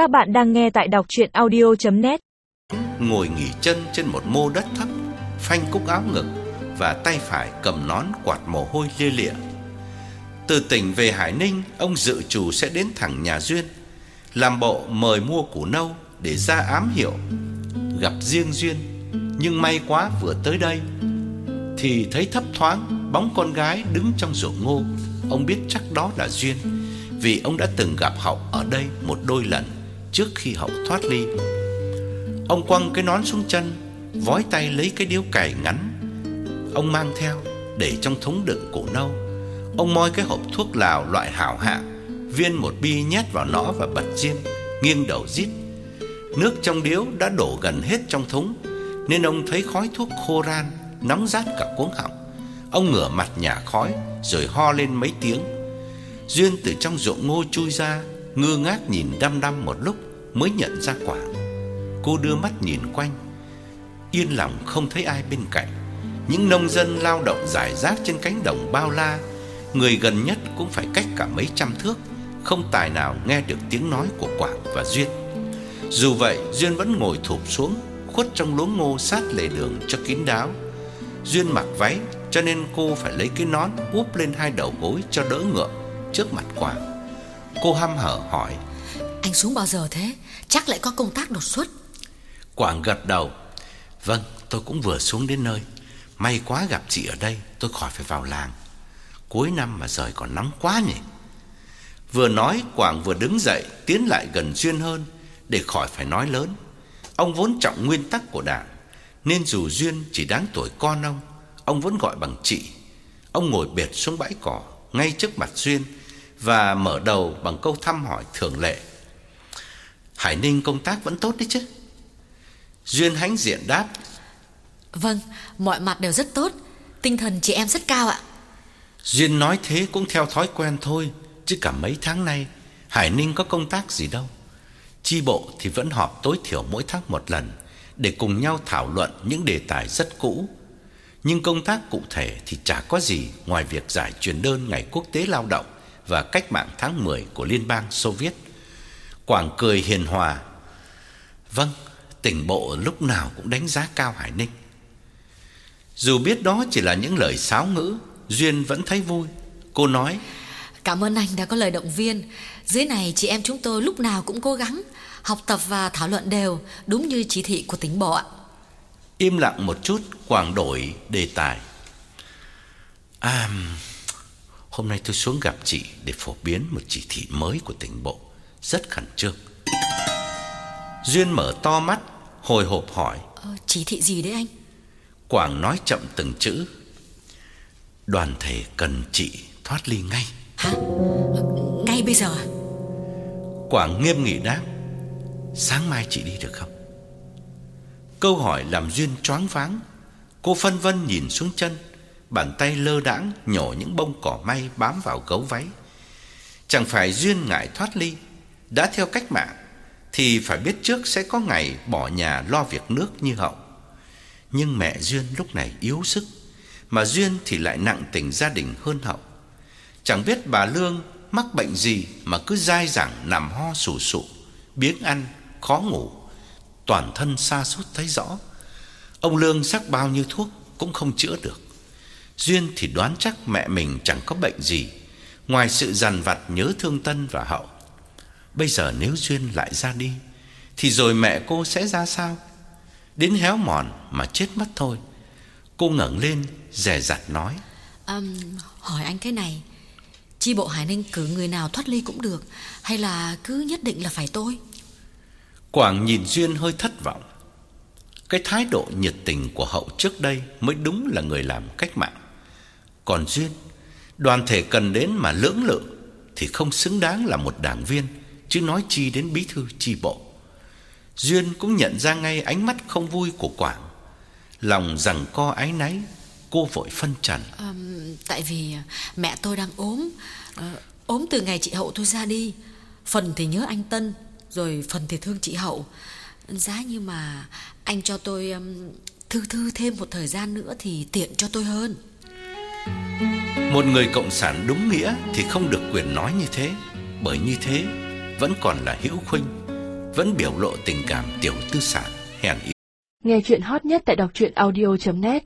Các bạn đang nghe tại đọc chuyện audio.net Ngồi nghỉ chân trên một mô đất thấp, Phanh cúc áo ngực Và tay phải cầm nón quạt mồ hôi lia lịa. Từ tỉnh về Hải Ninh, Ông dự chủ sẽ đến thẳng nhà Duyên, Làm bộ mời mua củ nâu Để ra ám hiệu. Gặp riêng Duyên, Nhưng may quá vừa tới đây, Thì thấy thấp thoáng Bóng con gái đứng trong ruộng ngô. Ông biết chắc đó là Duyên, Vì ông đã từng gặp Hậu ở đây một đôi lần. Trước khi Hậu thoát ly. Ông quăng cái nón xuống chân, Vói tay lấy cái điếu cày ngắn. Ông mang theo, Để trong thúng đựng củ nâu. Ông moi cái hộp thuốc lào loại hảo hạng Viên một bi nhét vào nó và bật diêm Nghiêng đầu rít Nước trong điếu đã đổ gần hết trong thúng, Nên ông thấy khói thuốc khô ran, Nóng rát cả cuống họng. Ông ngửa mặt nhả khói, Rồi ho lên mấy tiếng. Duyên từ trong ruộng ngô chui ra, Ngơ ngác nhìn đăm đăm một lúc. Mới nhận ra quả. Cô đưa mắt nhìn quanh. Yên lòng không thấy ai bên cạnh. Những nông dân lao động rải rác trên cánh đồng bao la. Người gần nhất cũng phải cách cả mấy trăm thước. Không tài nào nghe được tiếng nói của Quảng và Duyên. Dù vậy, Duyên vẫn ngồi thụp xuống, Khuất trong luống ngô sát lề đường cho kín đáo. Duyên mặc váy, cho nên cô phải lấy cái nón úp lên hai đầu gối cho đỡ ngượng trước mặt Quảng. Cô hăm hở hỏi: anh xuống bao giờ thế? Chắc lại có công tác đột xuất. Quảng gật đầu: "Vâng, tôi cũng vừa xuống đến nơi. May quá gặp chị ở đây, tôi khỏi phải vào làng. Cuối năm mà trời còn nóng quá nhỉ." Vừa nói, Quảng vừa đứng dậy, tiến lại gần Duyên hơn để khỏi phải nói lớn. Ông vốn trọng nguyên tắc của Đảng, nên dù Duyên chỉ đáng tuổi con ông, ông vẫn gọi bằng chị. Ông ngồi bệt xuống bãi cỏ ngay trước mặt Duyên và mở đầu bằng câu thăm hỏi thường lệ. Hải Ninh công tác vẫn tốt đấy chứ? Duyên hãnh diện đáp. Vâng, mọi mặt đều rất tốt, tinh thần chị em rất cao ạ. Duyên nói thế cũng theo thói quen thôi, chứ cả mấy tháng nay Hải Ninh có công tác gì đâu. Chi bộ thì vẫn họp tối thiểu mỗi tháng một lần để cùng nhau thảo luận những đề tài rất cũ nhưng công tác cụ thể thì chả có gì ngoài việc giải truyền đơn ngày quốc tế lao động và cách mạng tháng 10 của Liên bang Xô Viết. Quảng cười hiền hòa. Vâng, tỉnh bộ lúc nào cũng đánh giá cao Hải Ninh. Dù biết đó chỉ là những lời sáo ngữ, Duyên vẫn thấy vui. Cô nói: "Cảm ơn anh đã có lời động viên. Dưới này chị em chúng tôi lúc nào cũng cố gắng học tập và thảo luận đều, đúng như chỉ thị của tỉnh bộ ạ." Im lặng một chút, Quảng đổi đề tài. À, hôm nay tôi xuống gặp chị để phổ biến một chỉ thị mới của tỉnh bộ, rất khẩn trương. Duyên mở to mắt, hồi hộp hỏi. Ờ, chỉ thị gì đấy anh? Quảng nói chậm từng chữ. Đoàn thể cần chị thoát ly ngay. Hả? Ngay bây giờ à? Quảng nghiêm nghị đáp. Sáng mai chị đi được không? Câu hỏi làm Duyên choáng váng. Cô phân vân nhìn xuống chân, bàn tay lơ đãng nhổ những bông cỏ may bám vào gấu váy. Chẳng phải Duyên ngại thoát ly, đã theo cách mạng thì phải biết trước sẽ có ngày bỏ nhà lo việc nước như hậu. Nhưng mẹ Duyên lúc này yếu sức, mà Duyên thì lại nặng tình gia đình hơn hậu. Chẳng biết bà Lương mắc bệnh gì mà cứ dai dẳng nằm ho sù sụ, biếng ăn, khó ngủ toàn thân sa sút thấy rõ. Ông Lương sắc bao nhiêu thuốc cũng không chữa được. Duyên thì đoán chắc mẹ mình chẳng có bệnh gì, ngoài sự dằn vặt nhớ thương Tân và Hậu. Bây giờ nếu Duyên lại ra đi, thì rồi mẹ cô sẽ ra sao? Đến héo mòn mà chết mất thôi. Cô ngẩng lên, dè dặt nói: um, hỏi anh cái này, chi bộ Hải Ninh cử người nào thoát ly cũng được, hay là cứ nhất định là phải tôi?" Quảng nhìn Duyên hơi thất vọng. Cái thái độ nhiệt tình của Hậu trước đây mới đúng là người làm cách mạng. Còn Duyên, đoàn thể cần đến mà lưỡng lự thì không xứng đáng là một đảng viên, chứ nói chi đến bí thư chi bộ. Duyên cũng nhận ra ngay ánh mắt không vui của Quảng. Lòng rằng co ái náy, cô vội phân trần. À, tại vì mẹ tôi đang ốm, à, ốm từ ngày chị Hậu tôi ra đi. Phần thì nhớ anh Tân, rồi phần thì thương chị Hậu Giá như mà anh cho tôi um, thư thư thêm một thời gian nữa thì tiện cho tôi hơn Một người cộng sản đúng nghĩa thì không được quyền nói như thế Bởi như thế vẫn còn là hữu khuynh, vẫn biểu lộ tình cảm tiểu tư sản, hèn yếu. Nghe chuyện hot nhất tại đọc truyện audio.net